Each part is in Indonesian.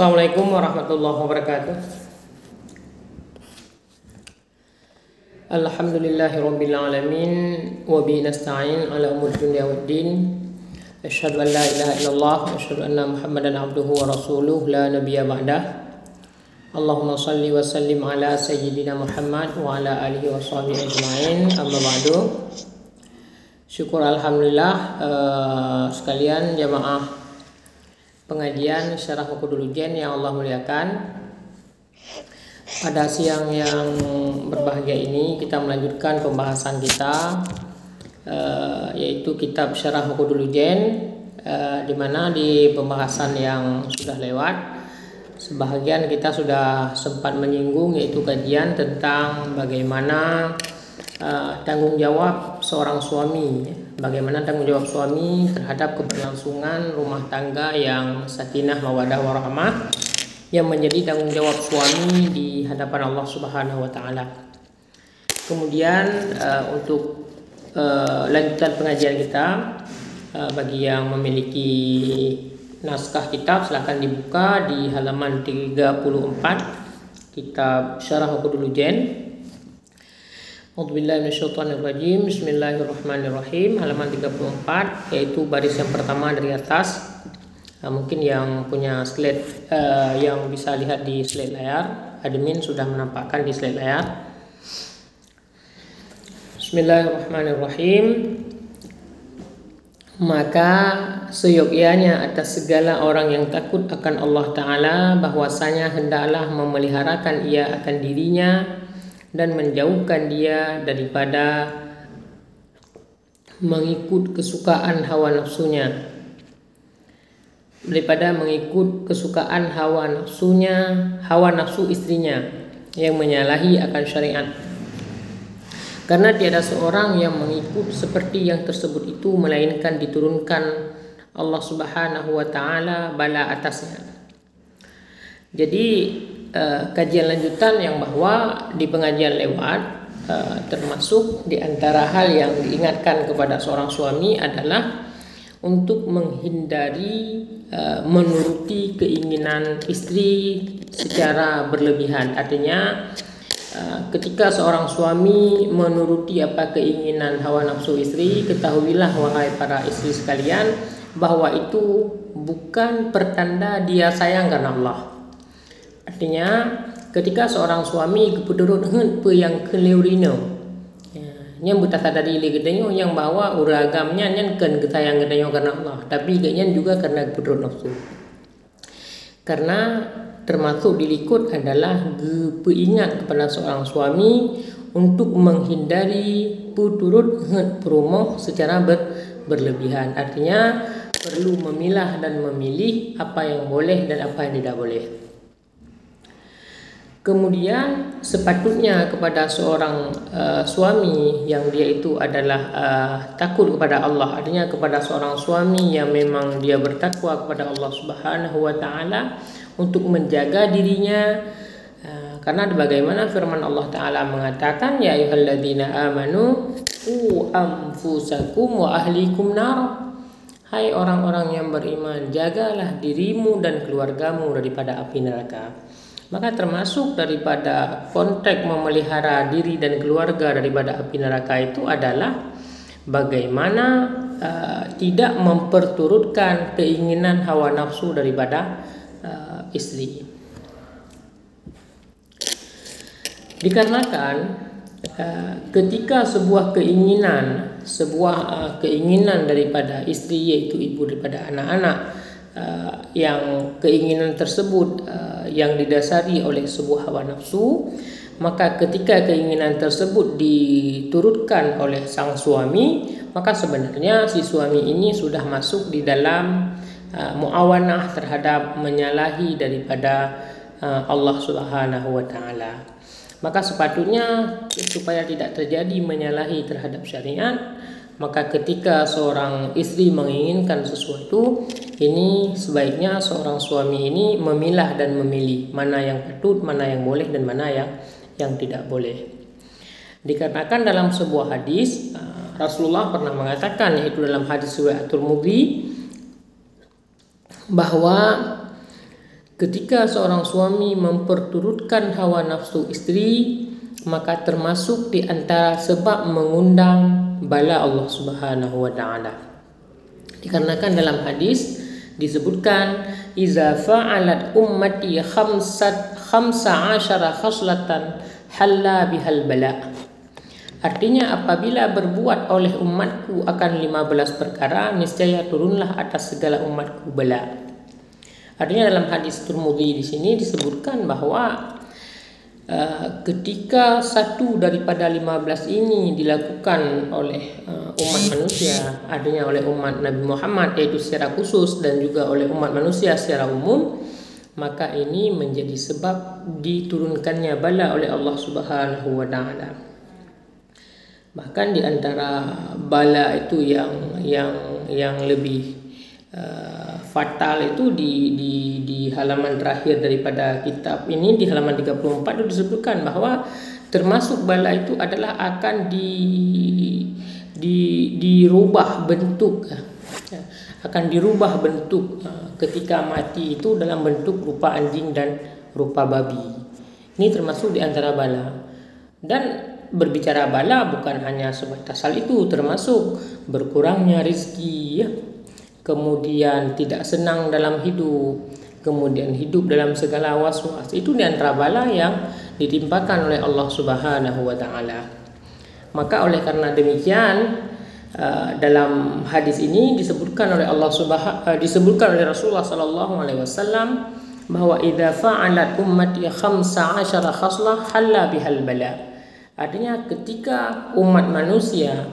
Assalamualaikum warahmatullahi wabarakatuh. Alhamdulillahi rabbil alamin wa bihi nasta'in ala umur dunya waddin. Asyhadu an la ilaha illallah wa asyhadu anna Muhammadan abduhu wa rasuluh la nabiyya ba'dah. Allahumma salli wa sallim ala sayyidina Muhammad wa ala alihi wa sahbihi ajma'in. Amma ba'du. Syukur alhamdulillah uh, sekalian jamaah pengajian Syarah Jen yang Allah muliakan. Pada siang yang berbahagia ini kita melanjutkan pembahasan kita uh, yaitu kitab Syarah Jen uh, di mana di pembahasan yang sudah lewat sebahagian kita sudah sempat menyinggung yaitu kajian tentang bagaimana uh, tanggung jawab seorang suami bagaimana tanggung jawab suami terhadap keberlangsungan rumah tangga yang sakinah mawadah warahmah yang menjadi tanggung jawab suami di hadapan Allah Subhanahu wa taala. Kemudian uh, untuk uh, lanjutan pengajian kita uh, bagi yang memiliki naskah kitab silahkan dibuka di halaman 34 kitab Syarah Jen A'udzubillahiminasyaitonirrajim. Bismillahirrahmanirrahim. Halaman 34 Yaitu baris yang pertama dari atas. Nah, Mungkin yang punya slide uh, Yang bisa lihat di slide layar. Admin sudah menampakkan di slide layar. Bismillahirrahmanirrahim. Maka seyogyanya atas segala orang yang takut akan Allah Ta'ala bahwasanya hendaklah memeliharakan ia akan dirinya dan menjauhkan dia daripada mengikut kesukaan hawa nafsunya. Daripada mengikut kesukaan hawa nafsunya hawa nafsu istrinya yang menyalahi akan syariat. Karena tiada seorang yang mengikut seperti yang tersebut itu melainkan diturunkan Allah Subhanahu wa taala bala atasnya. Jadi uh, kajian lanjutan yang bahwa di pengajian lewat uh, termasuk di antara hal yang diingatkan kepada seorang suami adalah untuk menghindari uh, menuruti keinginan istri secara berlebihan. Artinya ketika seorang suami menuruti apa keinginan hawa nafsu istri, ketahuilah wahai para istri sekalian bahwa itu bukan pertanda dia sayang karena Allah Artinya ketika seorang suami keputurut pe yang keleurino. Ya, yang buta tadi le gedenyo yang bawa uragamnya nyan ken ketayang gedenyo karena Allah, tapi genyan juga karena keputurut nafsu. Karena termasuk dilikut adalah ingat kepada seorang suami untuk menghindari puturut hen perumoh secara ber, berlebihan. Artinya perlu memilah dan memilih apa yang boleh dan apa yang tidak boleh. Kemudian sepatutnya kepada seorang uh, suami yang dia itu adalah uh, takut kepada Allah, artinya kepada seorang suami yang memang dia bertakwa kepada Allah Subhanahu wa taala untuk menjaga dirinya uh, karena bagaimana firman Allah taala mengatakan ya ayyuhalladzina amanu qu anfusakum wa ahlikum nar Hai orang-orang yang beriman, jagalah dirimu dan keluargamu daripada api neraka. Maka termasuk daripada konteks memelihara diri dan keluarga daripada api neraka itu adalah bagaimana uh, tidak memperturutkan keinginan hawa nafsu daripada uh, istri. Dikarenakan uh, ketika sebuah keinginan, sebuah uh, keinginan daripada istri yaitu ibu daripada anak-anak uh, yang keinginan tersebut uh, yang didasari oleh sebuah hawa nafsu maka ketika keinginan tersebut diturutkan oleh sang suami maka sebenarnya si suami ini sudah masuk di dalam uh, muawanah terhadap menyalahi daripada uh, Allah Subhanahu wa taala. Maka sepatutnya supaya tidak terjadi menyalahi terhadap syariat maka ketika seorang istri menginginkan sesuatu, ini sebaiknya seorang suami ini memilah dan memilih mana yang patut, mana yang boleh dan mana yang yang tidak boleh. Dikatakan dalam sebuah hadis, uh, Rasulullah pernah mengatakan yaitu dalam hadis riwayat Turmudi bahwa ketika seorang suami memperturutkan hawa nafsu istri maka termasuk di antara sebab mengundang bala Allah Subhanahu wa taala. Dikarenakan dalam hadis disebutkan iza fa'alat ummati khamsat khamsa asyara khaslatan halla bihal bala. Artinya apabila berbuat oleh umatku akan 15 perkara niscaya turunlah atas segala umatku bala. Artinya dalam hadis Turmudi di sini disebutkan bahwa uh, ketika satu daripada 15 ini dilakukan oleh uh, umat manusia, adanya oleh umat Nabi Muhammad yaitu secara khusus dan juga oleh umat manusia secara umum, maka ini menjadi sebab diturunkannya bala oleh Allah Subhanahu wa taala. Bahkan di antara bala itu yang yang yang lebih uh, fatal itu di di di halaman terakhir daripada kitab ini di halaman 34 itu disebutkan bahwa termasuk bala itu adalah akan di di dirubah bentuk ya, akan dirubah bentuk uh, ketika mati itu dalam bentuk rupa anjing dan rupa babi. Ini termasuk di antara bala. Dan berbicara bala bukan hanya sebatas hal itu termasuk berkurangnya rezeki ya. Kemudian tidak senang dalam hidup kemudian hidup dalam segala was-was. Itu di antara bala yang ditimpakan oleh Allah Subhanahu wa taala. Maka oleh karena demikian uh, dalam hadis ini disebutkan oleh Allah Subhanahu uh, disebutkan oleh Rasulullah sallallahu alaihi wasallam bahwa idza fa'alat ummati khamsa 'ashara khaslah halla bihal bala' Artinya ketika umat manusia,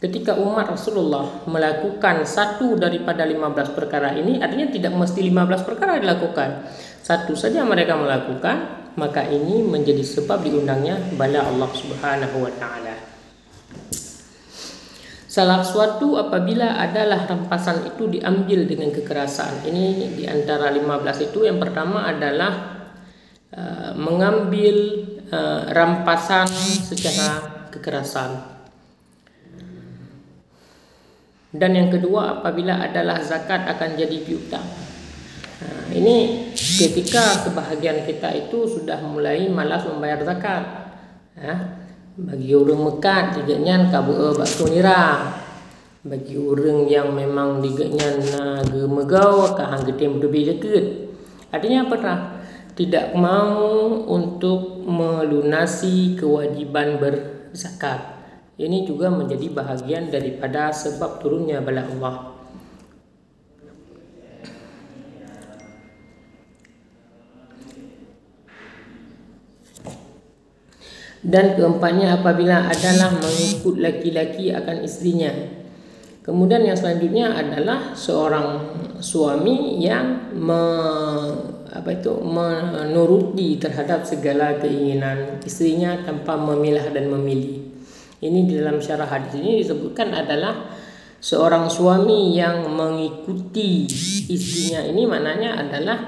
ketika umat Rasulullah melakukan satu daripada 15 perkara ini, artinya tidak mesti 15 perkara dilakukan. Satu saja mereka melakukan, maka ini menjadi sebab diundangnya bala Allah Subhanahu wa taala. Salah suatu apabila adalah rampasan itu diambil dengan kekerasan. Ini di antara 15 itu yang pertama adalah uh, mengambil uh, rampasan secara kekerasan. Dan yang kedua apabila adalah zakat akan jadi piutang. Nah, ini ketika sebahagian kita itu sudah mulai malas membayar zakat. Ya, bagi orang Mekah diganya kabu eh, bakso nira. Bagi orang yang memang diganya na gemegau kahang getem lebih dekat. Artinya apa? tidak mau untuk melunasi kewajiban berzakat. Ini juga menjadi bahagian daripada sebab turunnya bala Allah. Dan keempatnya apabila adalah mengikut laki-laki akan istrinya. Kemudian yang selanjutnya adalah seorang suami yang me apa itu menuruti terhadap segala keinginan istrinya tanpa memilah dan memilih. Ini di dalam syarah hadis ini disebutkan adalah seorang suami yang mengikuti istrinya. Ini maknanya adalah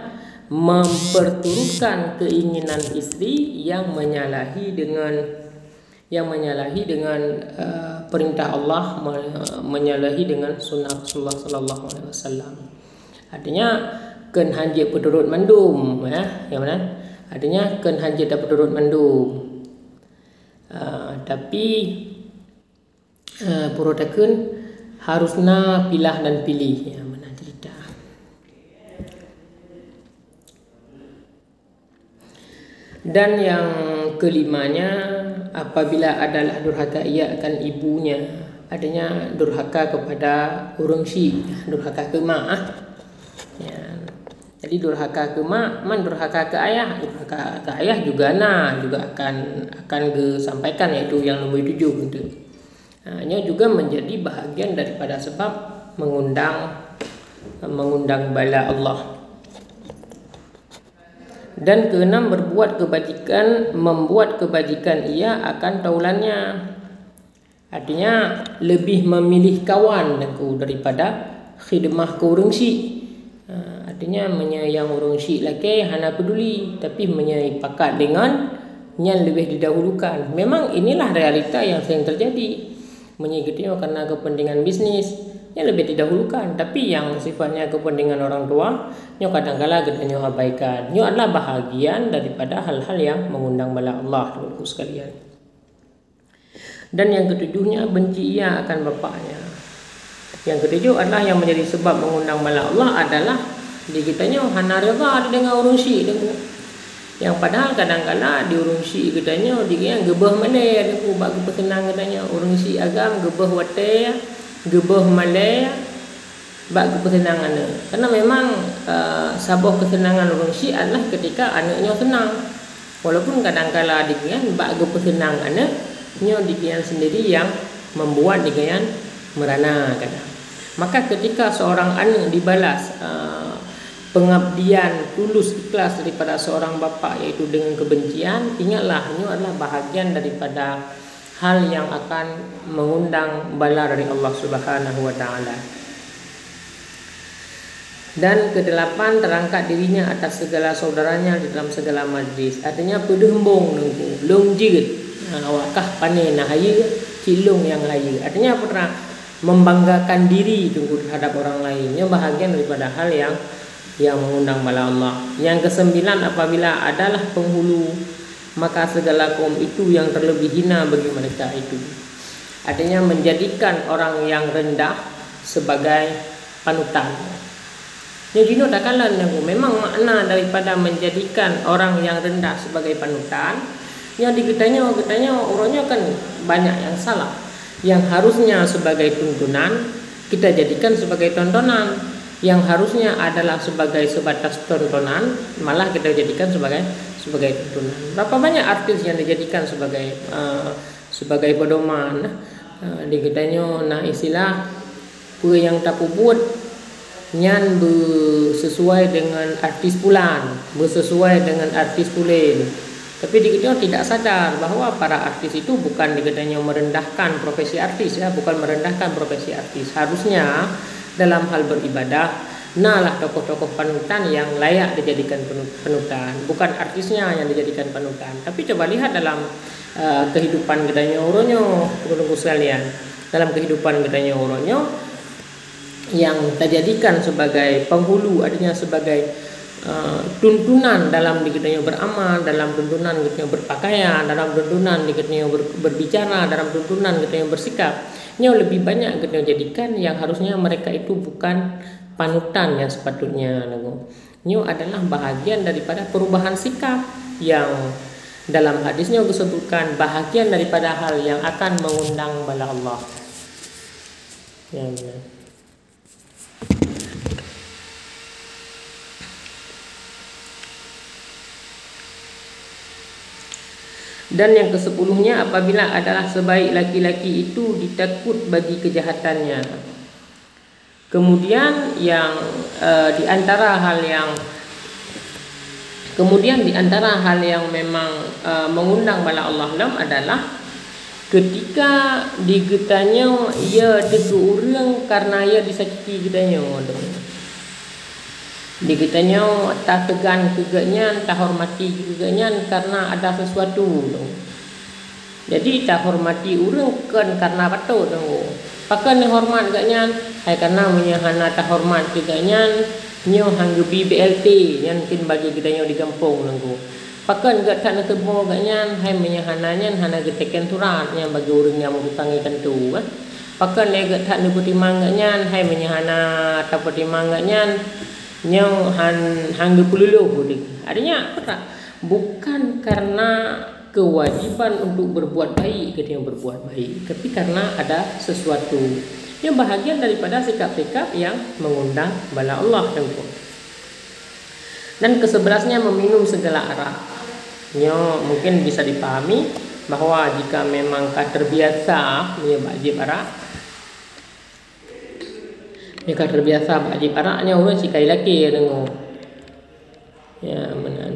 memperturutkan keinginan istri yang menyalahi dengan yang menyalahi dengan uh, perintah Allah menyalahi dengan sunnah Rasulullah sallallahu alaihi wasallam. Artinya ken hanje pedurut mandum ya yang mana? Artinya ken hanje dapat pedurut mandum uh, tapi uh, purotakun harusna pilah dan pilih ya mana cerita dan yang kelimanya apabila adalah durhaka ia akan ibunya. Adanya durhaka kepada orang si durhaka ke mak ya jadi durhaka ke mak, man durhaka ke ayah, durhaka ke ayah juga nah juga akan akan sampaikan yaitu yang nomor tujuh gitu. Nah, ini juga menjadi bahagian daripada sebab mengundang mengundang bala Allah. Dan keenam berbuat kebajikan, membuat kebajikan ia akan taulannya. Artinya lebih memilih kawan daripada khidmah ke artinya menyayang orang syik lagi hana peduli tapi menyayang pakat dengan yang lebih didahulukan. Memang inilah realita yang sering terjadi. Menyigitnya karena kepentingan bisnis, yang lebih didahulukan tapi yang sifatnya kepentingan orang tua nyo kadang-kala kita abaikan nyo adalah bahagian daripada hal-hal yang mengundang bala Allah teman sekalian dan yang ketujuhnya benci ia akan bapaknya yang ketujuh adalah yang menjadi sebab mengundang bala Allah adalah di kitanya hana reda dengan urung syik dengan yang padahal kadang-kala di urung syik katanya di yang gebah malay ada ku bab kesenang katanya urung syik agam gebah wate gebah malay bab kesenangan karena memang uh, sabah kesenangan urung syik adalah ketika anaknya senang. Walaupun kadang-kala di kan bab kesenangan nyo di sendiri yang membuat dengan merana kadang. Maka ketika seorang anak dibalas uh, pengabdian tulus ikhlas daripada seorang bapa yaitu dengan kebencian ingatlah ini adalah bahagian daripada hal yang akan mengundang bala dari Allah Subhanahu wa taala. Dan kedelapan terangkat dirinya atas segala saudaranya di dalam segala majlis. Artinya pedembong nunggu long jigit. Awakah panen nah cilung yang lain artinya apa membanggakan diri tunggu terhadap orang lainnya bahagian daripada hal yang yang mengundang bala Allah. Yang kesembilan apabila adalah penghulu maka segala kaum itu yang terlebih hina bagi mereka itu. Artinya menjadikan orang yang rendah sebagai panutan. Jadi no takalan memang makna daripada menjadikan orang yang rendah sebagai panutan. Yang dikitanya kitanya orangnya kan banyak yang salah yang harusnya sebagai tuntunan kita jadikan sebagai tontonan yang harusnya adalah sebagai sebatas tontonan malah kita jadikan sebagai sebagai tuntunan. Berapa banyak artis yang dijadikan sebagai uh, sebagai pedoman? Uh, di kitanya nah istilah pue yang tak buat nyan sesuai dengan artis pulan bersesuai dengan artis pulen tapi dikitnya tidak sadar bahwa para artis itu bukan dikitanya merendahkan profesi artis ya, bukan merendahkan profesi artis. Harusnya dalam hal beribadah, nalah tokoh-tokoh panutan yang layak dijadikan panutan, bukan artisnya yang dijadikan panutan. Tapi coba lihat dalam uh, kehidupan gedanya uronyo, tunggu sekalian. Dalam kehidupan gedanya uronyo yang terjadikan sebagai penghulu, artinya sebagai Uh, tuntunan dalam dikitanya beramal, dalam tuntunan dikitanya berpakaian, dalam tuntunan dikitanya ber, berbicara, dalam tuntunan dikitanya bersikap. Ini lebih banyak kita jadikan yang harusnya mereka itu bukan panutan yang sepatutnya. Ini adalah bahagian daripada perubahan sikap yang dalam hadisnya disebutkan bahagian daripada hal yang akan mengundang bala Allah. Ya, benar. Dan yang kesepuluhnya apabila adalah sebaik laki-laki itu ditakut bagi kejahatannya. Kemudian yang uh, di antara hal yang kemudian di antara hal yang memang uh, mengundang bala Allah dalam adalah ketika digetanya ia deku orang karena ia disakiti getanya. Di kitanya tak tegan kegaknya, tak hormati kegaknya karena ada sesuatu. Jadi tak hormati orang kan karena patut dong. Pakai ni hormat kegaknya, hai karena menyahana tak hormat kegaknya, nyo hanggebi BLT yang mungkin bagi kita nyo di kampung nunggu. Pakai gak tak nak sebuah kegaknya, hai menyahananya hana getekan surat yang bagi orang yang mengutangikan tu. Pakai ni gak tak nak pertimang kegaknya, hai menyahana tak pertimang kegaknya, Nyau han hangga pululuh Artinya apa? Bukan karena kewajiban untuk berbuat baik ketika berbuat baik, tapi karena ada sesuatu yang bahagian daripada sikap-sikap yang mengundang bala Allah dan Dan kesebelasnya meminum segala arah. Nyo mungkin bisa dipahami bahwa jika memang terbiasa menyebabkan arak jika terbiasa wajib araknya orang si kai laki ya dengar. Ya benar.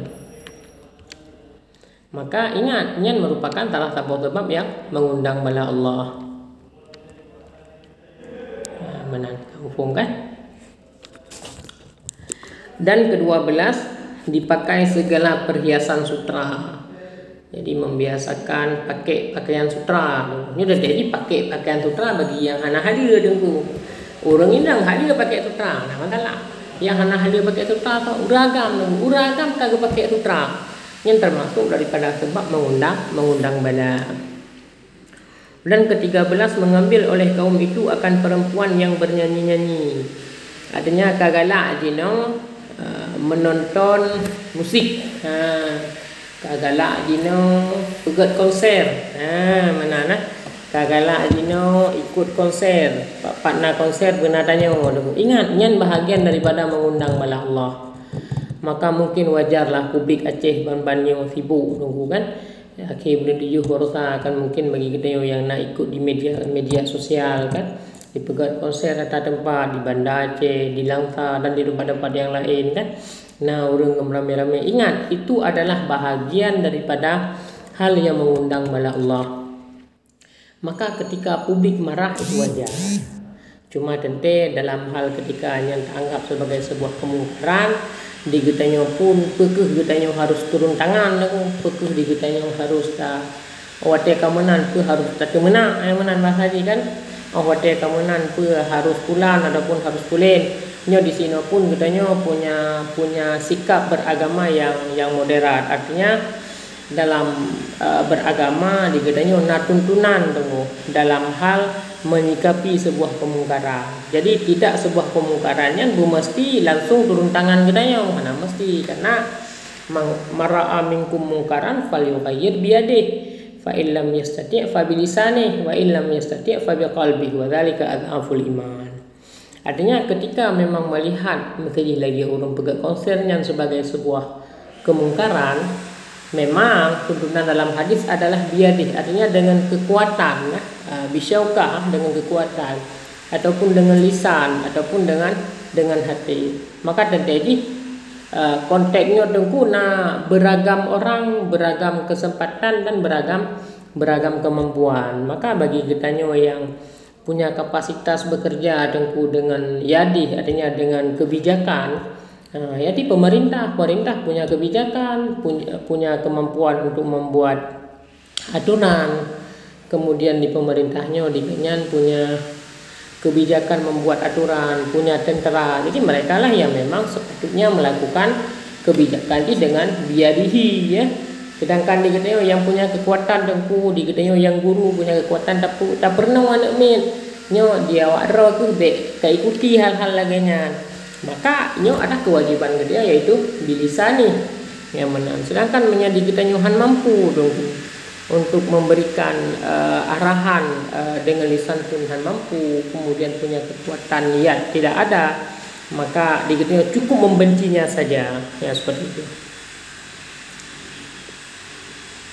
Maka ingat, ini merupakan salah satu sebab yang mengundang bala Allah. Ya, benar, hukum kan? Dan kedua belas dipakai segala perhiasan sutra. Jadi membiasakan pakai pakaian sutra. Ini sudah jadi pakai pakaian sutra bagi yang anak hadir dengku orang indang hal dia pakai sutra nah masalah yang hana hal dia pakai sutra tu uragam. Uragam kagak pakai sutra yang termasuk daripada sebab mengundang mengundang bala. Dan ketiga belas mengambil oleh kaum itu akan perempuan yang bernyanyi-nyanyi. Adanya kagalak jino uh, menonton musik. Ha kagalak jino pegat konser. Ha mana nah kagalak jino ikut konser. Partner konser benar tanya ingat nyan bahagian daripada mengundang bala Allah. Maka mungkin wajarlah publik Aceh ban-bannya sibuk tunggu kan? Akhir bulan tujuh barusan akan mungkin bagi kita yang nak ikut di media media sosial kan? Di pegat konser atau tempat di Bandar Aceh, di Langsa dan di tempat-tempat yang lain kan. Nah, orang ramai-ramai. Ingat itu adalah bahagian daripada hal yang mengundang bala Allah. Maka ketika publik marah itu wajar. Cuma tentu dalam hal ketika yang dianggap sebagai sebuah kemungkaran di getanya pun pekeh getanya harus turun tangan pekeh di getanya harus tak wate kamenan ke harus tak menang ai menan bahasa kan. Oh wate kamenan pe harus pulang ataupun harus pulen nyo di sini pun katanya punya punya sikap beragama yang yang moderat. Artinya dalam uh, beragama digadanya nak tuntunan tunggu dalam hal menyikapi sebuah kemungkaran. Jadi tidak sebuah kemungkarannya bu mesti langsung turun tangan gedanya mana mesti karena mara'a minkum mungkaran falyughayyir biyadih fa illam yastati' fa bilisani wa illam yastati' fa biqalbihi wa dzalika adhaful iman. Artinya ketika memang melihat mesti lagi orang pegang konsernya sebagai sebuah kemungkaran, memang tuntunan dalam hadis adalah biadih artinya dengan kekuatan ya. Uh, bisyaukah dengan kekuatan ataupun dengan lisan ataupun dengan dengan hati. Maka terjadi uh, konteksnya tentu nak beragam orang beragam kesempatan dan beragam beragam kemampuan. Maka bagi kita yang punya kapasitas bekerja tentu dengan yadi artinya dengan kebijakan Nah, ya di pemerintah, pemerintah punya kebijakan, punya, kemampuan untuk membuat aturan. Kemudian di pemerintahnya di Kenyan punya kebijakan membuat aturan, punya tentara. Jadi mereka lah yang memang sepatutnya melakukan kebijakan ini dengan biadihi ya. Sedangkan di Gedeyo yang punya kekuatan dengku, di Gedeyo yang guru punya kekuatan tak, tak pernah anak min. Nyo dia awak roh tu be, ikuti hal-hal laginya maka nyo ada kewajiban ke dia yaitu bilisani yang menang. Sedangkan menjadi kita nyuhan mampu dong. Untuk memberikan uh, arahan uh, dengan lisan Tuhan mampu kemudian punya kekuatan niat tidak ada maka dikitnya cukup membencinya saja. Ya seperti itu.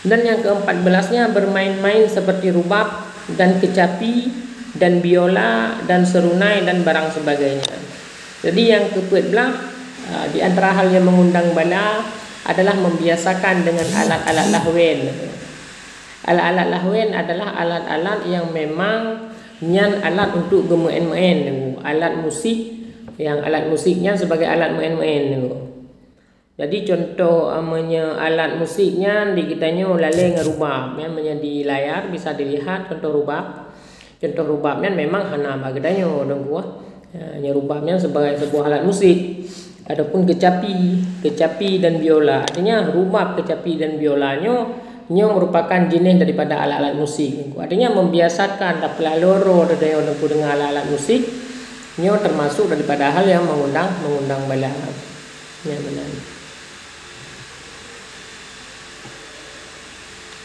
Dan yang keempat belasnya bermain-main seperti rubab dan kecapi dan biola dan serunai dan barang sebagainya jadi yang belah uh, di antara hal yang mengundang bala adalah membiasakan dengan alat-alat lahwen. Alat-alat lahwen adalah alat-alat yang memang nyan alat untuk gemain-main alat musik yang alat musiknya sebagai alat main-main jadi contoh amanya alat musiknya di kitanya lalai ngerubah yang menjadi layar bisa dilihat contoh rubah. Contoh rubahnya memang hana bagdanya orang gua Ya, nyerubahnya sebagai sebuah alat musik. Adapun kecapi kecapi dan biola. Artinya rumah kecapi dan biolanya nyo merupakan jenis daripada alat-alat musik. Artinya membiasakan dapat loro ada yang dengan alat-alat musik nyo termasuk daripada hal yang mengundang mengundang bala ya benar.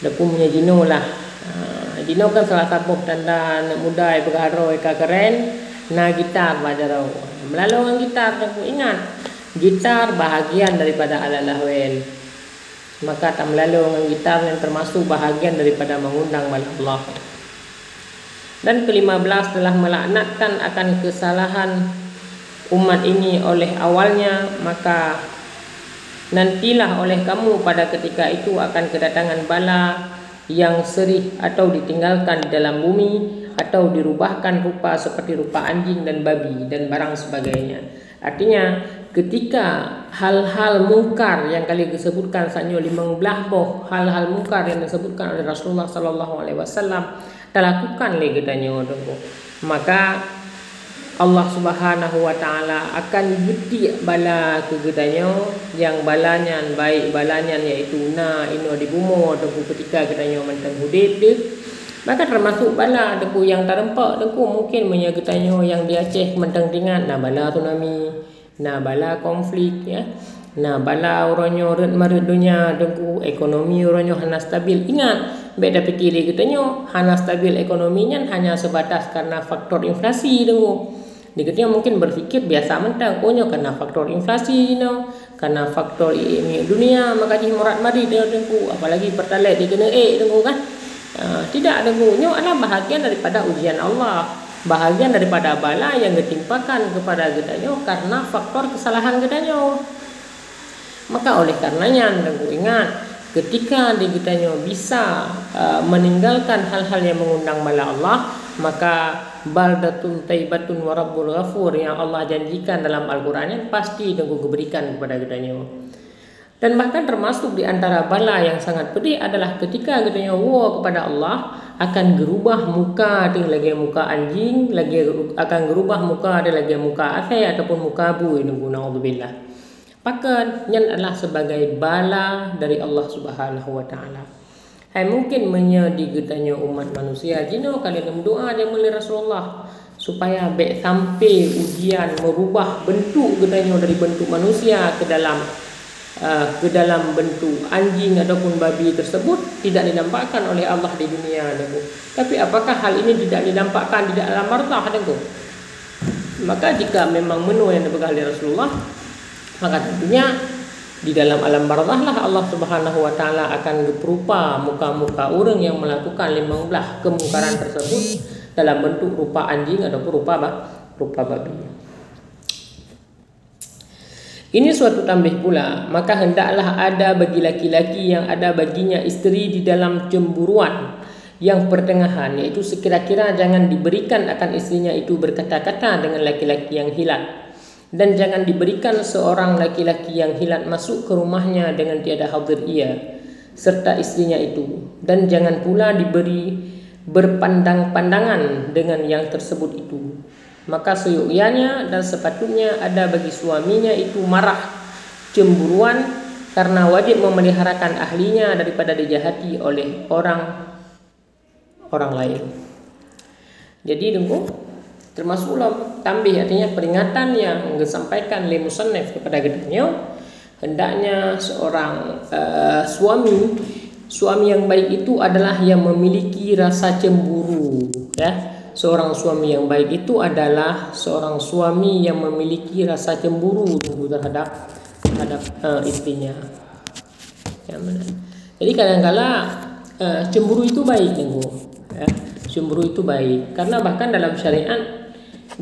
Dapun punya jino lah. Ha, jino kan salah satu tanda muda bergaroi keren Nah gitar baca Melalui orang gitar aku ingat gitar bahagian daripada alat lahwen. Maka tak melalui orang gitar yang termasuk bahagian daripada mengundang malam Allah. Dan kelima belas telah melaknatkan akan kesalahan umat ini oleh awalnya maka nantilah oleh kamu pada ketika itu akan kedatangan bala yang serih atau ditinggalkan di dalam bumi atau dirubahkan rupa seperti rupa anjing dan babi dan barang sebagainya. Artinya ketika hal-hal mungkar yang kali disebutkan sanyo limang belah boh hal-hal mungkar yang disebutkan oleh Rasulullah sallallahu alaihi wasallam terlakukan lagi danyo maka Allah Subhanahu wa taala akan geti bala ke gedanya yang balanya baik balanya iaitu na ino di bumo deku ketika gedanya mentang hudit dia maka termasuk bala deku yang terempak deku mungkin menya gedanya yang di Aceh mentang dengan na bala tsunami na bala konflik ya. Na bala oronyo red maret dunia deku ekonomi oronyo hana stabil. Ingat beda fikir gedanya hana stabil ekonominya hanya sebatas karena faktor inflasi deku. Di kita mungkin berpikir biasa mentang punya karena faktor inflasi you know, karena faktor dunia maka di murat mari dia dengku apalagi pertalite dia kena eh dengku kan uh, tidak dengku nyo adalah bahagian daripada ujian Allah bahagian daripada bala yang ditimpakan kepada gedanya karena faktor kesalahan gedanya maka oleh karenanya dengku ingat ketika di gedanya bisa uh, meninggalkan hal-hal yang mengundang bala Allah maka baldatun taibatun warabbul ghafur yang Allah janjikan dalam Al-Qur'an pasti tunggu diberikan kepada kitanya. Dan bahkan termasuk di antara bala yang sangat pedih adalah ketika kitanya wa kepada Allah akan gerubah muka ada lagi muka anjing, lagi akan gerubah muka ada lagi muka asai ataupun muka bu ini guna naudzubillah. Bahkan yang adalah sebagai bala dari Allah Subhanahu wa taala. Hai mungkin menyedi getanya umat manusia jino kalian doa dia mulia Rasulullah supaya baik sampai ujian merubah bentuk getanya dari bentuk manusia ke dalam uh, ke dalam bentuk anjing ataupun babi tersebut tidak dinampakkan oleh Allah di dunia dengu. Tapi apakah hal ini tidak dinampakkan di dalam martah dengu? Maka jika memang menu yang dipegang oleh Rasulullah maka tentunya di dalam alam barzah lah Allah Subhanahu wa taala akan berupa muka-muka orang yang melakukan lima belah kemungkaran tersebut dalam bentuk rupa anjing ataupun rupa apa? rupa babi. Ini suatu tambih pula, maka hendaklah ada bagi laki-laki yang ada baginya isteri di dalam cemburuan yang pertengahan yaitu sekira-kira jangan diberikan akan istrinya itu berkata-kata dengan laki-laki yang hilang dan jangan diberikan seorang laki-laki yang hilat masuk ke rumahnya dengan tiada hadir ia serta istrinya itu. Dan jangan pula diberi berpandang-pandangan dengan yang tersebut itu maka seyukianya dan sepatutnya ada bagi suaminya itu marah cemburuan karena wajib memeliharakan ahlinya daripada dijahati oleh orang orang lain. Jadi tunggu termasuk tambih artinya peringatan yang disampaikan oleh kepada gedenya hendaknya seorang uh, suami suami yang baik itu adalah yang memiliki rasa cemburu ya seorang suami yang baik itu adalah seorang suami yang memiliki rasa cemburu terhadap terhadap uh, istrinya ya, jadi kadang-kala uh, cemburu itu baik ya cemburu itu baik karena bahkan dalam syariat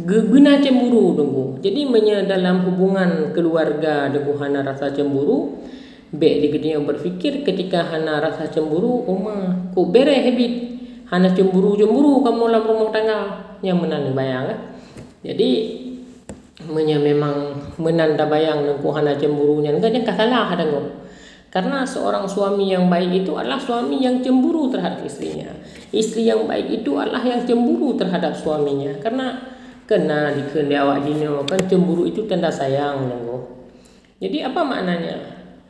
guna cemburu dengku. Jadi menya dalam hubungan keluarga dengku hana rasa cemburu. Baik di gedenya berfikir ketika hana rasa cemburu, oma, ku bere habit hana cemburu cemburu kamu dalam rumah tangga yang menanda bayang. Eh? Jadi menya memang menanda bayang dengku hana cemburunya, enggak jangan salah dengku. Karena seorang suami yang baik itu adalah suami yang cemburu terhadap istrinya. Istri yang baik itu adalah yang cemburu terhadap suaminya. Karena kena dikendi awak dino kan cemburu itu tanda sayang nenggo. Jadi apa maknanya?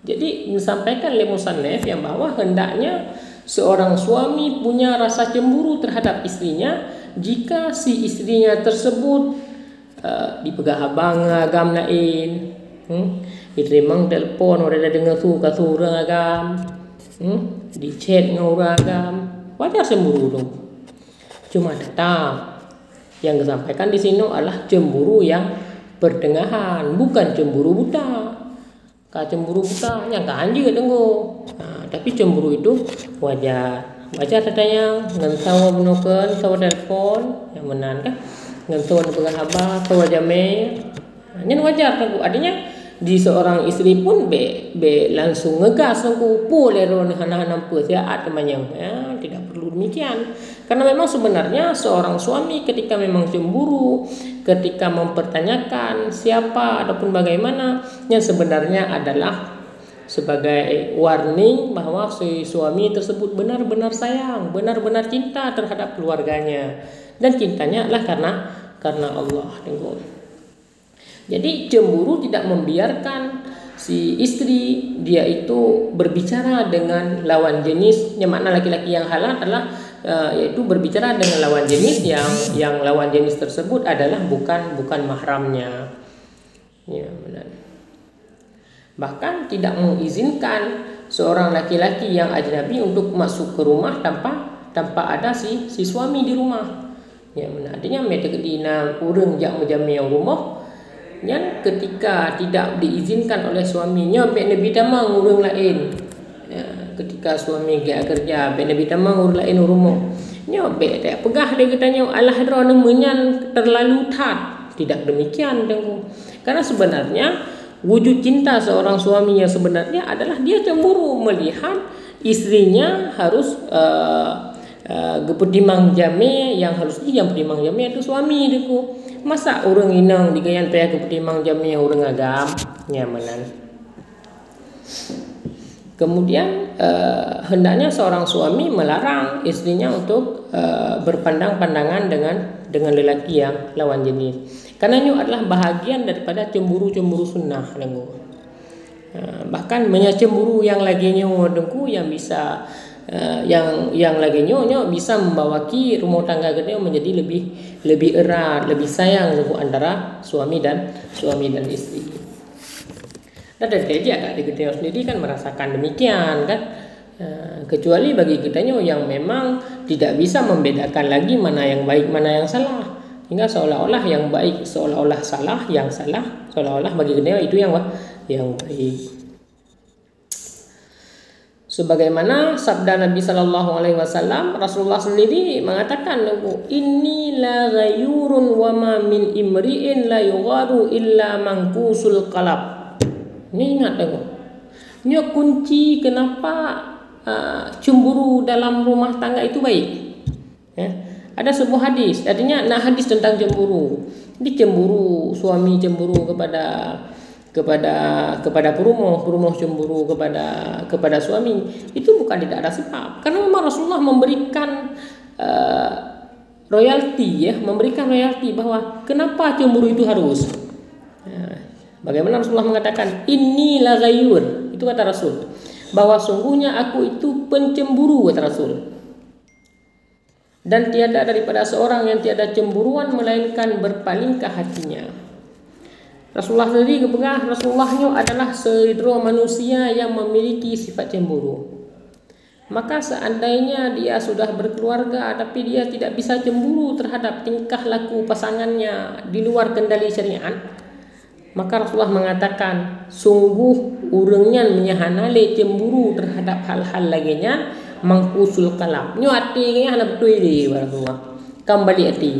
Jadi disampaikan oleh musannif yang bahwa hendaknya seorang suami punya rasa cemburu terhadap istrinya jika si istrinya tersebut uh, dipegang abang agam lain hmm? diterima telefon orang dah dengar tu kata orang agam hmm? di chat dengan orang agam wajar cemburu tu cuma tetap yang disampaikan di sini adalah cemburu yang pertengahan, bukan cemburu buta. Kalau cemburu buta, yang juga tunggu. Nah, tapi cemburu itu wajar. Wajar katanya, ngan tahu menukan, tahu telepon, yang menan kan? Ngan tahu pegang apa, tahu jame. Ini wajar tunggu. Artinya di seorang istri pun be be langsung ngegas aku boleh ron hana hana ya temannya ya tidak perlu demikian karena memang sebenarnya seorang suami ketika memang cemburu ketika mempertanyakan siapa ataupun bagaimana yang sebenarnya adalah sebagai warning bahwa si suami tersebut benar-benar sayang, benar-benar cinta terhadap keluarganya dan cintanya adalah karena karena Allah tengok. Jadi cemburu tidak membiarkan si istri dia itu berbicara dengan lawan jenis yang mana laki-laki yang halal adalah uh, yaitu berbicara dengan lawan jenis yang yang lawan jenis tersebut adalah bukan bukan mahramnya. Ya, benar. Bahkan tidak mengizinkan seorang laki-laki yang ajnabi untuk masuk ke rumah tanpa tanpa ada si si suami di rumah. Ya. Artinya mereka dina urang jak menjami yang rumah yang ketika tidak diizinkan oleh suaminya baik Nabi tamang urang lain ya, ketika suami dia kerja baik Nabi tamang urang lain rumah nya baik tak pegah dia katanya Allah dra menyan terlalu tat tidak demikian dengku karena sebenarnya wujud cinta seorang suaminya sebenarnya adalah dia cemburu melihat istrinya harus uh, uh, jame yang harusnya yang petimang jame itu suami deku masa orang inang digayan petimang jami yang orang agam nyamanan kemudian uh, hendaknya seorang suami melarang istrinya untuk uh, berpandang pandangan dengan dengan lelaki yang lawan jenis karena ini adalah bahagian daripada cemburu-cemburu sunnah dengku. Uh, bahkan menyacemburu yang lagi nyawa dengku yang bisa uh, yang yang lagi nyonya bisa membawa ki rumah tangga kita menjadi lebih lebih erat, lebih sayang untuk antara suami dan suami dan istri. Nah, dan kerja di kita sendiri kan merasakan demikian kan. Uh, kecuali bagi kita yang memang tidak bisa membedakan lagi mana yang baik mana yang salah hingga seolah-olah yang baik seolah-olah salah yang salah seolah-olah bagi kita itu yang yang baik. Sebagaimana sabda Nabi sallallahu alaihi wasallam Rasulullah sendiri mengatakan inni la ghayurun wa ma min imri'in la yugharu illa mangkusul qalab. Ini ingat aku. Ini kunci kenapa uh, cemburu dalam rumah tangga itu baik. Ya ada sebuah hadis artinya nah hadis tentang cemburu. Ini cemburu suami cemburu kepada kepada kepada perumoh perumoh cemburu kepada kepada suami itu bukan tidak ada sebab karena memang Rasulullah memberikan uh, royalti ya memberikan royalti bahwa kenapa cemburu itu harus? Ya, bagaimana Rasulullah mengatakan? Inilah gayur itu kata Rasul. Bahwa sungguhnya aku itu pencemburu kata Rasul dan tiada daripada seorang yang tiada cemburuan melainkan berpalingkah hatinya Rasulullah sendiri kepegah Rasulullahnya adalah seidro manusia yang memiliki sifat cemburu. Maka seandainya dia sudah berkeluarga tapi dia tidak bisa cemburu terhadap tingkah laku pasangannya di luar kendali syariat, maka Rasulullah mengatakan sungguh urangnya menyahanale cemburu terhadap hal-hal laginya mangkusul kalam. Nyo hanya betul ini Rasulullah. Kembali hati.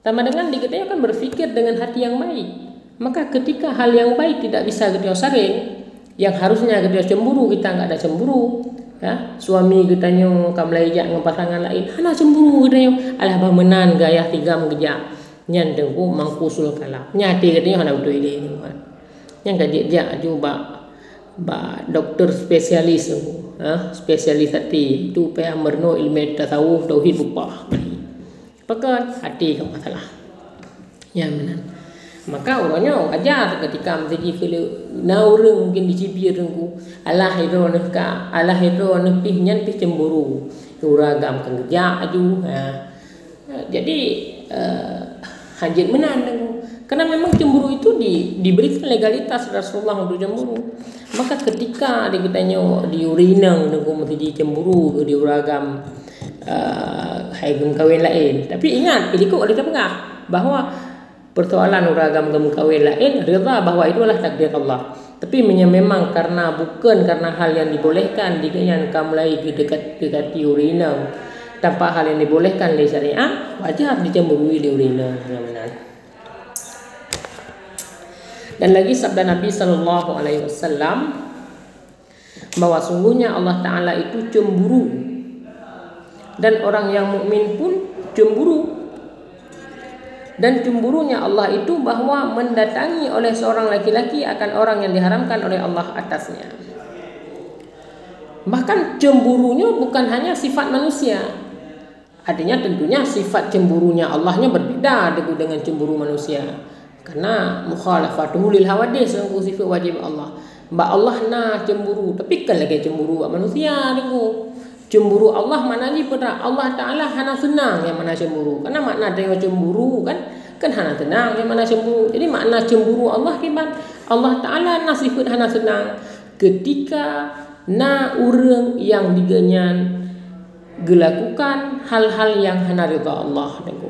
Sama dengan kita akan berpikir dengan hati yang baik. Maka ketika hal yang baik tidak bisa kita saring, yang harusnya kita cemburu kita nggak ada cemburu, ya suami kita nyo kam layak pasangan lain, hana cemburu kita nyo, alah menan gaya tiga mengeja, nyan dengku mangkusul kalah, nyati kita nyo hana betul ini, yang kaji dia coba ba dokter spesialis ha spesialis hati. Itu pe amarno ilmu tasawuf tauhid bupa pekat hati kau masalah ya benar. Maka orangnya ajar ketika menjadi kalau naurung mungkin dicibir rengku Allah itu nekka Allah itu nekpih nyan pih cemburu. Uragam kerja aju ya. jadi uh, hajat menan rengku karena memang cemburu itu di, diberikan legalitas Rasulullah untuk cemburu maka ketika di kitanya diurinang rengku menjadi cemburu di uragam uh, hai gem kawin lain. Tapi ingat, ilikuk ada tengah bahawa persoalan uragam gem kawin lain rida bahawa adalah takdir Allah. Tapi memang karena bukan karena hal yang dibolehkan di yang kamu mulai dekat dekat urina tanpa hal yang dibolehkan di syariah wajar dicemburui di urina dan lagi sabda Nabi Sallallahu Alaihi Wasallam bahwa sungguhnya Allah Taala itu cemburu dan orang yang mukmin pun cemburu dan cemburunya Allah itu bahwa mendatangi oleh seorang laki-laki akan orang yang diharamkan oleh Allah atasnya. Bahkan cemburunya bukan hanya sifat manusia. Artinya tentunya sifat cemburunya Allahnya berbeda dengan cemburu manusia. Karena mukhalafatuhu lil hawadis sifat wajib Allah. Mbak Allah nak cemburu tapi kan lagi cemburu manusia tengok. Cemburu Allah mana ni pada Allah Taala hana senang yang mana cemburu. Karena makna dia cemburu kan kan hana senang yang mana cemburu. Jadi makna cemburu Allah kiban Allah Taala nasifat hana senang ketika na urang yang digenyan gelakukan hal-hal yang hana rida Allah tengok.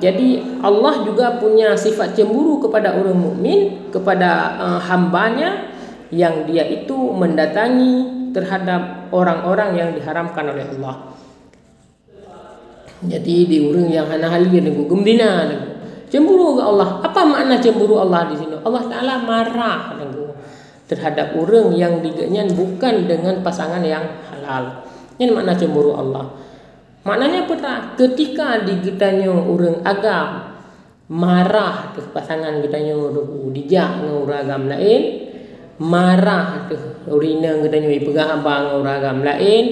Jadi Allah juga punya sifat cemburu kepada orang mukmin, kepada uh, hambanya yang dia itu mendatangi terhadap orang-orang yang diharamkan oleh Allah. Jadi di orang yang hana hal dia tengok gembira tengok. Cemburu ke Allah. Apa makna cemburu Allah di sini? Allah Taala marah terhadap orang yang digenyan bukan dengan pasangan yang halal. Ini makna cemburu Allah. Maknanya apa tak? Ketika digetanya orang agam marah tu pasangan getanya orang dijak dengan orang agam lain, marah tu urina getanya pegang abang orang agam lain,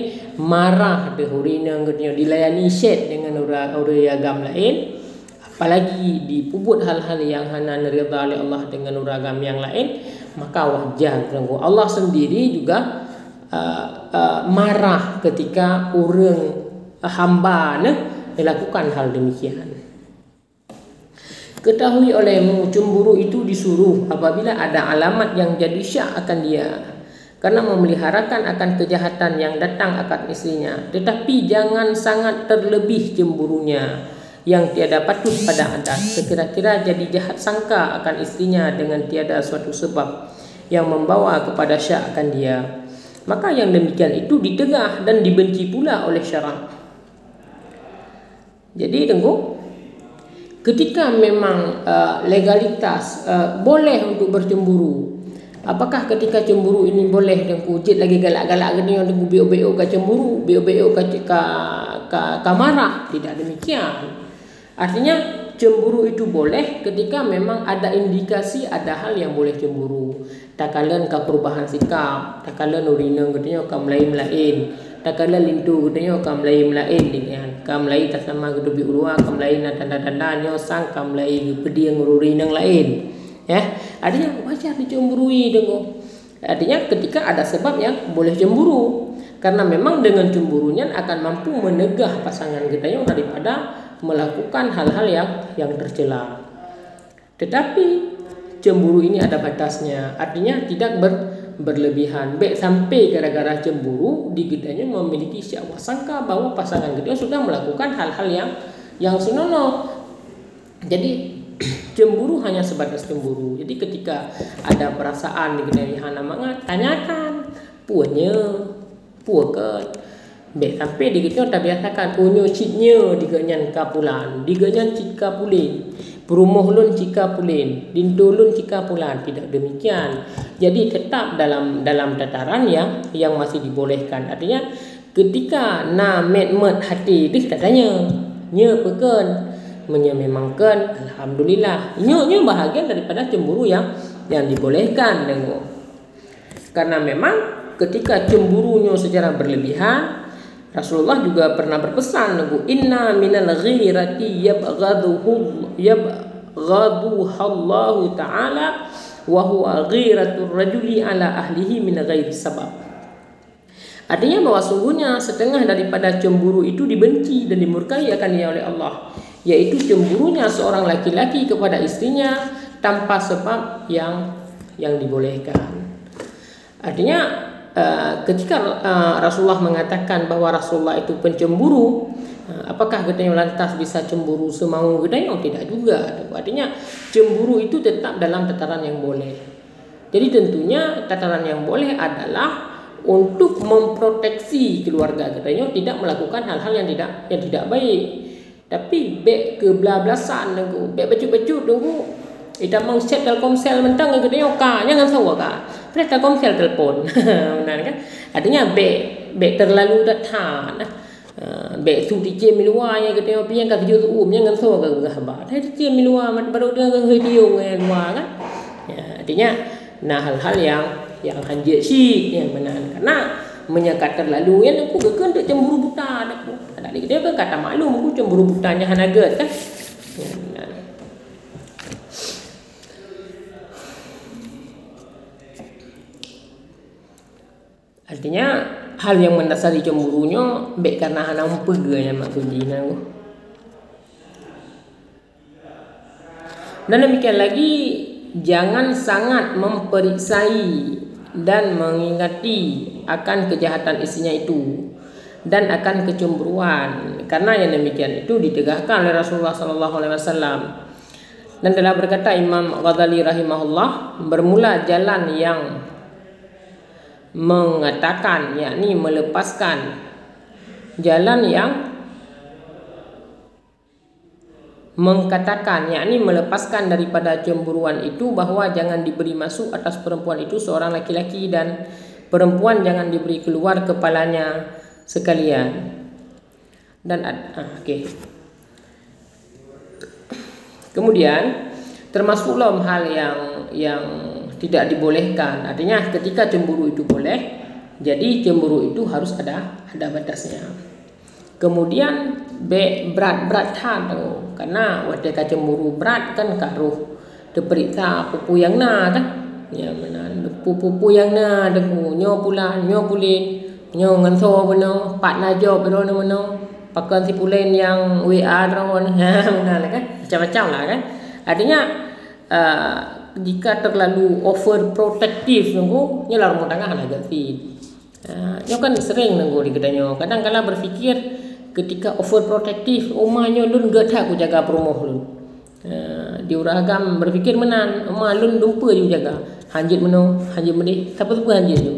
marah tu urina getanya dilayani syed dengan orang orang agam lain. Apalagi dipubut hal-hal yang hana nerida oleh Allah dengan orang agam yang lain, maka wajar Allah sendiri juga uh, uh, marah ketika orang hamba ne melakukan hal demikian. Ketahui olehmu cemburu itu disuruh apabila ada alamat yang jadi syak akan dia karena memeliharakan akan kejahatan yang datang akan istrinya tetapi jangan sangat terlebih cemburunya yang tiada patut pada adat sekira-kira jadi jahat sangka akan istrinya dengan tiada suatu sebab yang membawa kepada syak akan dia maka yang demikian itu ditegah dan dibenci pula oleh syarak. Jadi tengok ketika memang uh, legalitas uh, boleh untuk bercemburu. Apakah ketika cemburu ini boleh dan kujit lagi galak-galak gini yang tengok biok-biok ke cemburu, biok-biok ke ka, ka, ka marah? Tidak demikian. Artinya cemburu itu boleh ketika memang ada indikasi ada hal yang boleh cemburu tak kala ka perubahan sikap tak kala urina katanya ka melain melain tak kala lintu katanya ka melain melain dengan ka melain tak sama ke dubi urua ka melain tanda-tanda nyo sang ka melain pediang urina yang lain. Ya? Artinya wajar dicemburui dengo. Artinya ketika ada sebab yang boleh cemburu. Karena memang dengan cemburunya akan mampu menegah pasangan kita yang daripada melakukan hal-hal yang yang tercela. Tetapi cemburu ini ada batasnya. Artinya tidak ber, berlebihan. Baik sampai gara-gara cemburu di gedanya memiliki syahwat sangka bahwa pasangan kita sudah melakukan hal-hal yang yang senonoh. Jadi cemburu hanya sebatas cemburu. Jadi ketika ada perasaan di gedanya hana tanyakan punya puakan. Baik sampai di kita tak biasakan punya citnya diganyan kapulan, diganyan cit kapulin. Perumuh lun cika pulin, dintu lun cika pulan tidak demikian. Jadi tetap dalam dalam tataran yang yang masih dibolehkan. Artinya ketika na met hati dia katanya nya peken menya alhamdulillah nya nya bahagian daripada cemburu yang yang dibolehkan tengok. Karena memang ketika cemburunya secara berlebihan Rasulullah juga pernah berpesan nunggu inna minal ghirati yabghaduhu Allah taala wa huwa ghiratur rajuli ala ahlihi min ghairi sabab. Artinya bahwa sungguhnya setengah daripada cemburu itu dibenci dan dimurkai akan ia oleh Allah, yaitu cemburunya seorang laki-laki kepada istrinya tanpa sebab yang yang dibolehkan. Artinya Uh, ketika uh, Rasulullah mengatakan bahwa Rasulullah itu pencemburu, uh, apakah gedenya lantas bisa cemburu semau gedenya? Oh, tidak juga. Artinya cemburu itu tetap dalam tataran yang boleh. Jadi tentunya tataran yang boleh adalah untuk memproteksi keluarga gedenya tidak melakukan hal-hal yang tidak yang tidak baik. Tapi baik kebelablasan nunggu, baik baju-baju nunggu Ita mang set Telkomsel mentang yang gedenya ka, jangan sawa ka. Pada Telkomsel telefon. Benar kan? Artinya be be terlalu datang. Uh, be su ti che milua ya gedenya pian ka kerja tu um jangan sawa ka gah ba. Tapi che milua mat baru dia ke hidiung ya luar kan. Ya, artinya nah hal-hal yang yang hanje si yang benar karena menyekat terlalu yang aku kan untuk cemburu buta aku ada lagi dia kan kata maklum aku cemburu butanya hanagat kan ya, Artinya hal yang mendasari cemburunya baik karena anak yang maksudnya Dan demikian lagi jangan sangat memperiksai dan mengingati akan kejahatan isinya itu dan akan kecemburuan. Karena yang demikian itu ditegahkan oleh Rasulullah sallallahu alaihi wasallam. Dan telah berkata Imam Ghazali rahimahullah bermula jalan yang mengatakan yakni melepaskan jalan yang mengatakan yakni melepaskan daripada cemburuan itu bahawa jangan diberi masuk atas perempuan itu seorang laki-laki dan perempuan jangan diberi keluar kepalanya sekalian. Dan ah, okey. Kemudian termasuklah hal yang yang tidak dibolehkan. Artinya ketika cemburu itu boleh jadi cemburu itu harus ada ada batasnya. Kemudian be berat-berat tu. Karena waktu cemburu berat kan karuh terperiksa pupu yang na kan. Ya mana pupu-pupu yang na deku nyo pula nyo pulin nyo ngan so beno pat na jo beno no beno pakan si pulen yang WA rawon ha mana kan? Macam-macam lah kan? Artinya uh, jika terlalu over protective nunggu nyelar rumah tangga fit uh, nyo kan sering nunggu di kedai nyo. Kadang kala berfikir ketika overprotective omahnya lun gak aku jaga perumoh lun. Uh, di uragam berfikir menan omah lun lupa juga jaga. Hanjit meno hanjit meni siapa tu hanjit tu?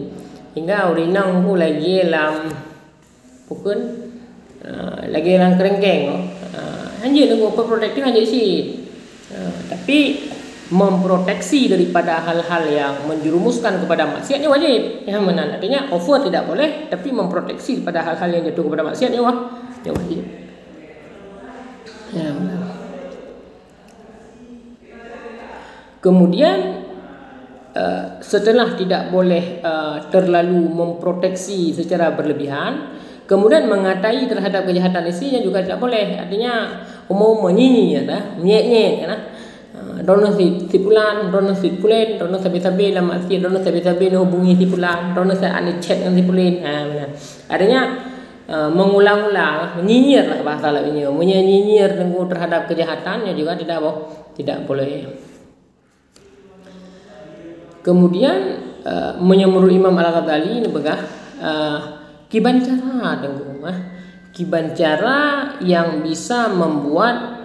Hingga urinang pun lagi dalam pukul uh, lagi dalam kerengkeng. Uh, hanjit tu overprotective hanjit si tapi memproteksi daripada hal-hal yang menjerumuskan kepada maksiat ini wajib. Ya mana artinya over tidak boleh tapi memproteksi daripada hal-hal yang jatuh kepada maksiat ini wah ya wajib. Ya. Kemudian uh, setelah tidak boleh uh, terlalu memproteksi secara berlebihan, kemudian mengatai terhadap kejahatan isinya juga tidak boleh. Artinya umum menyi ya, nyek-nyek ya, Rono si si pulan, rono si pulen, rono sabi-sabi dalam masjid, rono sabi-sabi nak hubungi si pulan, saya ane chat dengan si pulen. Ha, benar. Adanya uh, mengulang-ulang, menyinyir lah bahasa lainnya, menyinyir dengan terhadap kejahatan yang juga tidak boh, tidak boleh. Kemudian uh, menyemuru Imam Al-Ghazali ini begah uh, kiban cara dengan uh, kiban cara yang bisa membuat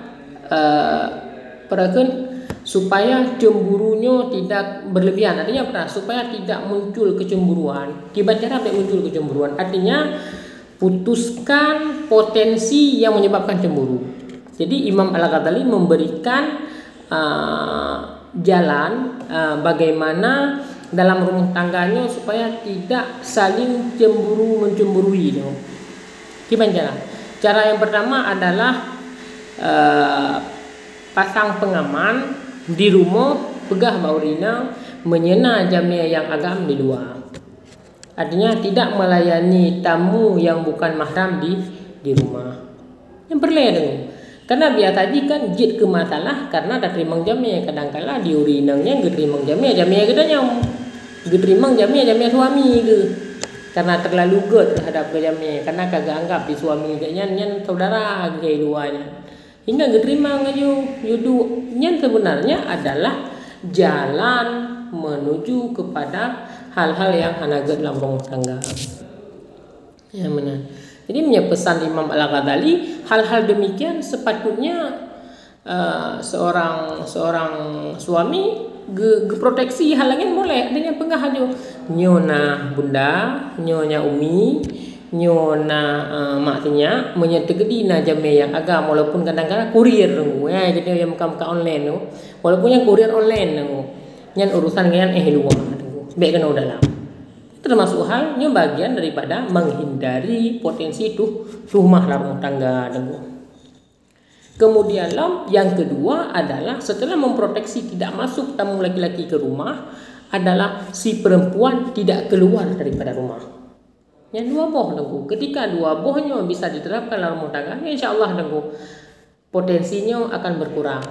perasaan supaya cemburunya tidak berlebihan. Artinya apa? Supaya tidak muncul kecemburuan. Kibat cara muncul kecemburuan. Artinya putuskan potensi yang menyebabkan cemburu. Jadi Imam Al-Ghazali memberikan uh, jalan uh, bagaimana dalam rumah tangganya supaya tidak saling cemburu mencemburui. Gimana cara? Cara yang pertama adalah uh, pasang pengaman di rumah pegah baurina menyena jamnya yang agam di luar. Artinya tidak melayani tamu yang bukan mahram di di rumah. Yang perlu Karena biar tadi kan jid ke masalah karena ada terimang jamnya kadang kala di urinangnya gerimang jamnya jamnya gedanya gerimang jamnya jamnya suami ke karena terlalu good terhadap jamnya karena kagak anggap di suami kayaknya saudara ke luarnya hingga diterima ngayu yudu yang sebenarnya adalah jalan menuju kepada hal-hal yang hanagat rumah tangga. Ya benar. Jadi punya pesan Imam Al-Ghazali hal-hal demikian sepatutnya uh, seorang seorang suami ge, ge proteksi hal lain boleh dengan pengah aja nyona bunda nyonya umi nyona uh, maknanya menyertegedi na jame yang agam walaupun kadang-kadang kurir nunggu ya jadi yang muka-muka online nunggu walaupun yang kurir online nunggu yang urusan dengan eh luar nunggu baik kena dalam termasuk hal yang bagian daripada menghindari potensi itu rumah rumah tangga nunggu kemudian yang kedua adalah setelah memproteksi tidak masuk tamu laki-laki ke rumah adalah si perempuan tidak keluar daripada rumah Yang dua boh dengku. Ketika dua bohnya bisa diterapkan dalam rumah tangga, insya Allah dengku potensinya akan berkurang.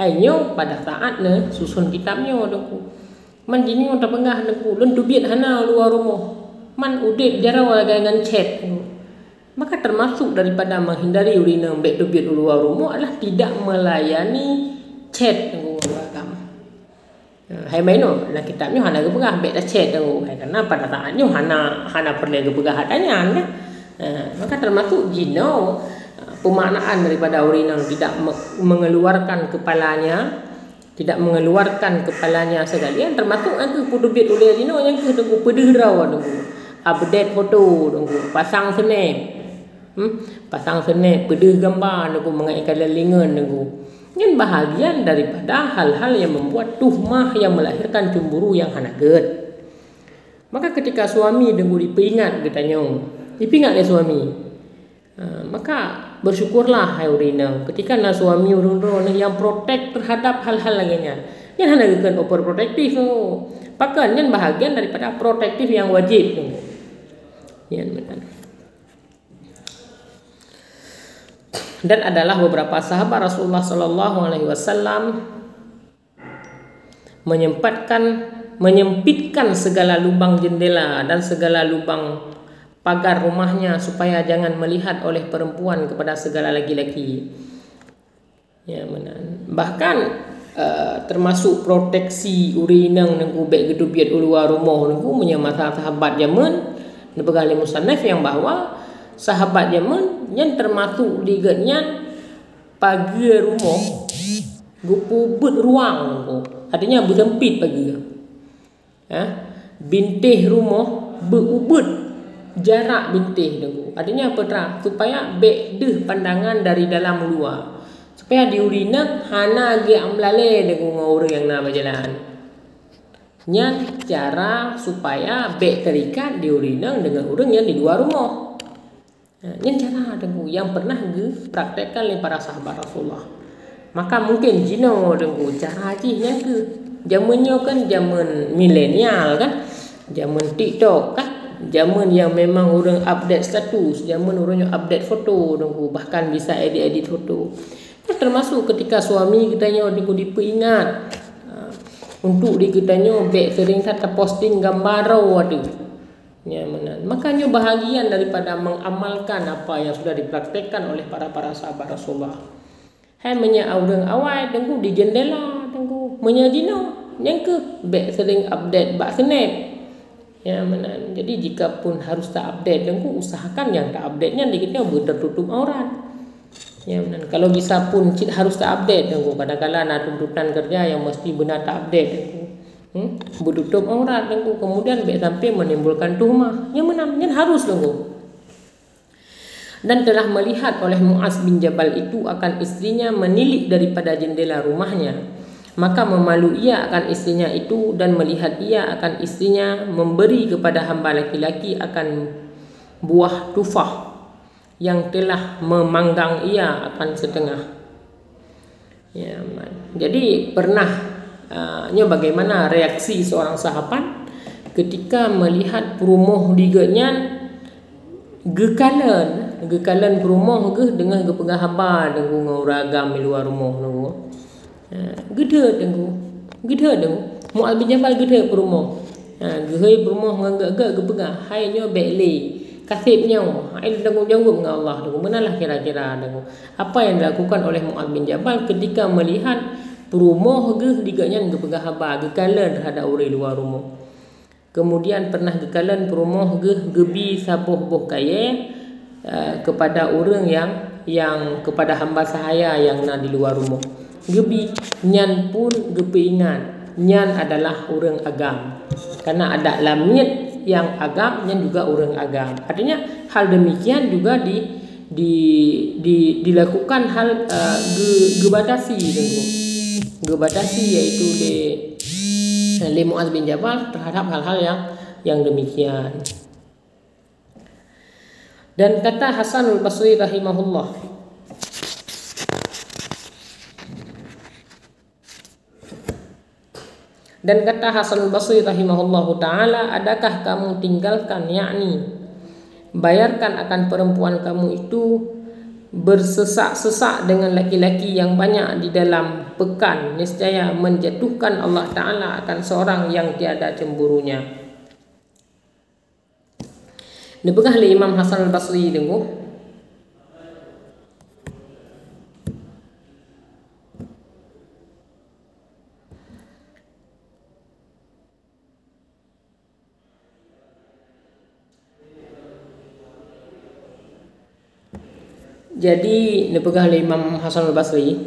Hanya pada saatnya susun kitabnya dengku. Man jini orang pengah dengku. Lentu biat hana luar rumah. Man udip jarang dengan chat. Maka termasuk daripada menghindari urina baik biat luar rumah adalah tidak melayani chat dengku. Hai maino la kitab nyo hana gepegah bek dah chat tu. Hai karena pada saatnya hana hana perlu gepegah adanya kan. maka termasuk jino pemaknaan daripada yang tidak mengeluarkan kepalanya tidak mengeluarkan kepalanya sekalian. Termasuk aku bit oleh jino yang ke tunggu pederau tunggu. Update foto tunggu. Pasang snap. Hmm? pasang snap pede gambar tunggu. Mengaitkan lelingan tunggu yang bahagian daripada hal-hal yang membuat tuhmah yang melahirkan cemburu yang hanaget. Maka ketika suami dengu dipingat katanya, dipingat oleh suami. Maka bersyukurlah hai urina ketika na suami urun yang protek terhadap hal-hal lainnya. Yang hanagekan overprotective tu. Pakan yang bahagian daripada protektif yang wajib tu. Yang benar. Dan adalah beberapa sahabat Rasulullah Sallallahu Alaihi Wasallam menyempatkan menyempitkan segala lubang jendela dan segala lubang pagar rumahnya supaya jangan melihat oleh perempuan kepada segala laki-laki. Ya menan. Bahkan uh, termasuk proteksi urinang nengku bek gedubiat uluar rumah nengku menyamata sahabat zaman Nabi Musannaf yang bahawa sahabat Yaman yang termasuk liganya pagi rumah. Gupu but ruang tu artinya bersempit pagi ha? Bintih rumah berubut jarak bintih tu artinya apa terang supaya bek deh pandangan dari dalam luar. Supaya diurina hana ge amlale dengan orang yang nak berjalan. Nyan cara supaya bek terikat diurina dengan orang yang di luar rumah. Ini cara dengku yang pernah gue praktekkan oleh para sahabat Rasulullah. Maka mungkin jino dengku cara aji yang ke zamannya kan zaman milenial kan, zaman TikTok kan, zaman yang memang orang update status, zaman orang yang update foto dengku bahkan bisa edit-edit foto. Kan termasuk ketika suami kita dengku diperingat ha, untuk dikitanya baik sering kata posting gambar ada Ya, benar. Makanya bahagian daripada mengamalkan apa yang sudah dipraktekkan oleh para para sahabat Rasulullah. Hai menya aurang awal tunggu di jendela tunggu menya dino yang ke back sering update bak snap. Ya benar. Jadi jika pun harus tak update tunggu usahakan yang tak update nya dikitnya bertertutup aurat. Ya benar. Kalau bisa pun harus tak update tunggu kadang-kadang ada tuntutan kerja yang mesti benar tak update tunggu hmm? bertutup aurat kemudian baik sampai menimbulkan tuhmah. Yang menang yang harus tunggu dan telah melihat oleh Muaz bin Jabal itu akan istrinya menilik daripada jendela rumahnya. Maka memalu ia akan istrinya itu dan melihat ia akan istrinya memberi kepada hamba laki-laki akan buah tufah yang telah memanggang ia akan setengah. Ya jadi pernah Uh, bagaimana reaksi seorang sahabat ketika melihat perumoh diganya gekalan. Gekalan perumoh ge dengan gepegah haba dengan ragam di luar rumah tu uh, gede tengku gede tengku mual bin jabal gede perumoh. Uh, gehei perumoh ngagak gepegah hai nyo bekle kasibnya hai tanggung jawab dengan Allah. Tu benalah kira-kira tengku apa yang dilakukan oleh Muaz bin Jabal ketika melihat Perumah ke diganya ke pegah haba gekalan terhadap orang luar rumah. Kemudian pernah gekalan perumah ke gebi sabuh boh kaya uh, kepada orang yang yang kepada hamba sahaya yang nak di luar rumah. Gebi nyan pun gepi ingat nyan adalah orang agam. Karena ada lamit yang agam nyan juga orang agam. Artinya hal demikian juga di di, di dilakukan hal uh, ge, gebatasi dengan gebatasi yaitu di di Muaz bin Jabal terhadap hal-hal yang yang demikian. Dan kata Hasan al-Basri rahimahullah Dan kata Hasan al-Basri rahimahullah taala adakah kamu tinggalkan yakni bayarkan akan perempuan kamu itu bersesak-sesak dengan laki-laki yang banyak di dalam pekan. Niscaya menjatuhkan Allah Ta'ala akan seorang yang tiada cemburunya. Ini pegah Imam Hasan al-Basri dengu Jadi dipegah oleh Imam Hasan al-Basri.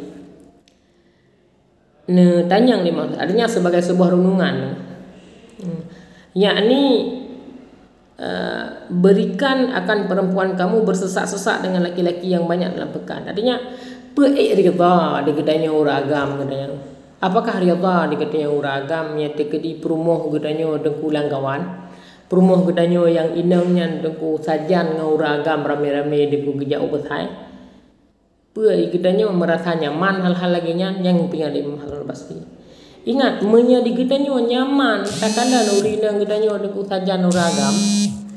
Ne tanyang ni artinya sebagai sebuah renungan. Hmm. yakni uh, berikan akan perempuan kamu bersesak-sesak dengan laki-laki yang banyak dalam pekan. Artinya peik rida di kedainya uragam kedainya apakah rida di kedainya uragam yang tekedi perumuh kedainya dengkulang kawan perumuh kedainya yang inangnya dengku sajan nguragam rame-rame di gejak ubethai Puai kitanya merasa nyaman hal-hal lagi yang tinggal di Imam Basri. Ingat, menjadi kitanya nyaman. Takkanlah nurina kitanya ada saja uragam.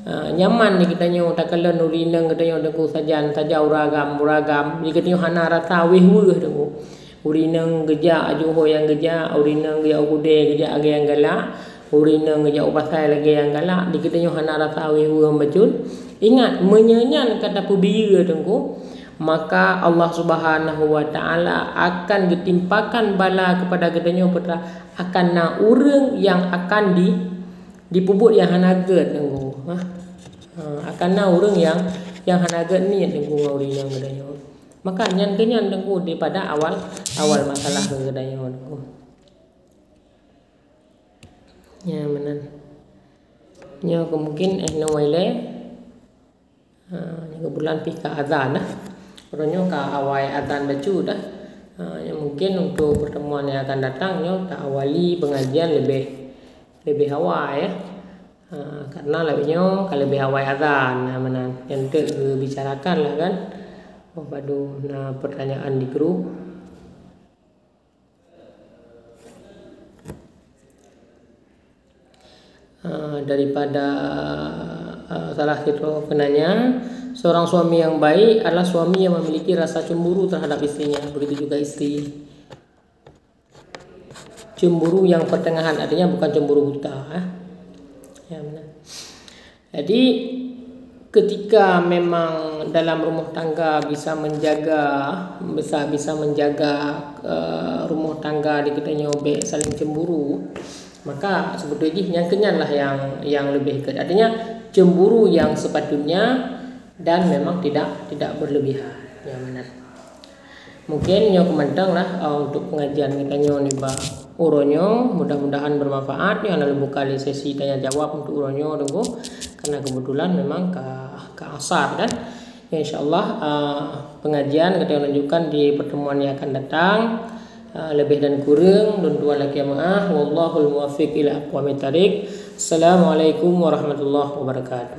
Uh, nyaman ni kitanya takkanlah nurina kitanya ada saja saja uragam uragam. Ni kitanya hana rasa weh weh tu. Urina geja ajuh yang geja, urina geja ukude geja age yang galak. Urina geja upasai lagi yang galak. Ni kitanya hana rasa weh weh macun. Ingat, menyanyan kata pubira tu maka Allah Subhanahu wa taala akan ditimpakan bala kepada gedenya putra akan na urang yang akan di dipubut yang hanaga tenggu ha? ha akan na urang yang yang hanaga ni yang tenggu ngauri yang gedenya maka nyan kenyan tenggu daripada awal awal masalah gedenya tenggu ya menan nya kemungkin eh no wile ha bulan pika azan lah Orangnya ka awal adzan baca dah. Ha, yang mungkin untuk pertemuan yang akan datang nyo tak awali pengajian lebih lebih awal ya. Ha, karena lebihnya kalau lebih awal adzan nah, yang tu bicarakan lah kan. Oh padu nah pertanyaan di grup. Ha, daripada uh, salah satu penanya Seorang suami yang baik adalah suami yang memiliki rasa cemburu terhadap istrinya. Begitu juga istri. Cemburu yang pertengahan artinya bukan cemburu buta. Eh? Ya benar. Jadi ketika memang dalam rumah tangga bisa menjaga bisa bisa menjaga uh, rumah tangga di kita nyobe saling cemburu maka sebetulnya yang kenyanlah yang yang lebih ke artinya cemburu yang sepatutnya dan memang tidak tidak berlebihan. Ya benar. Mungkin nyo kemantang lah uh, untuk pengajian kita nyo ni ba uronyo mudah-mudahan bermanfaat. Ni ana buka sesi tanya jawab untuk uronyo tunggu. Karena kebetulan memang ke ke asar kan. Ya insyaallah uh, pengajian kita lanjutkan di pertemuan yang akan datang lebih dan kurang dan dua lagi maaf. Wallahul muwaffiq ila aqwamit thariq assalamualaikum warahmatullahi wabarakatuh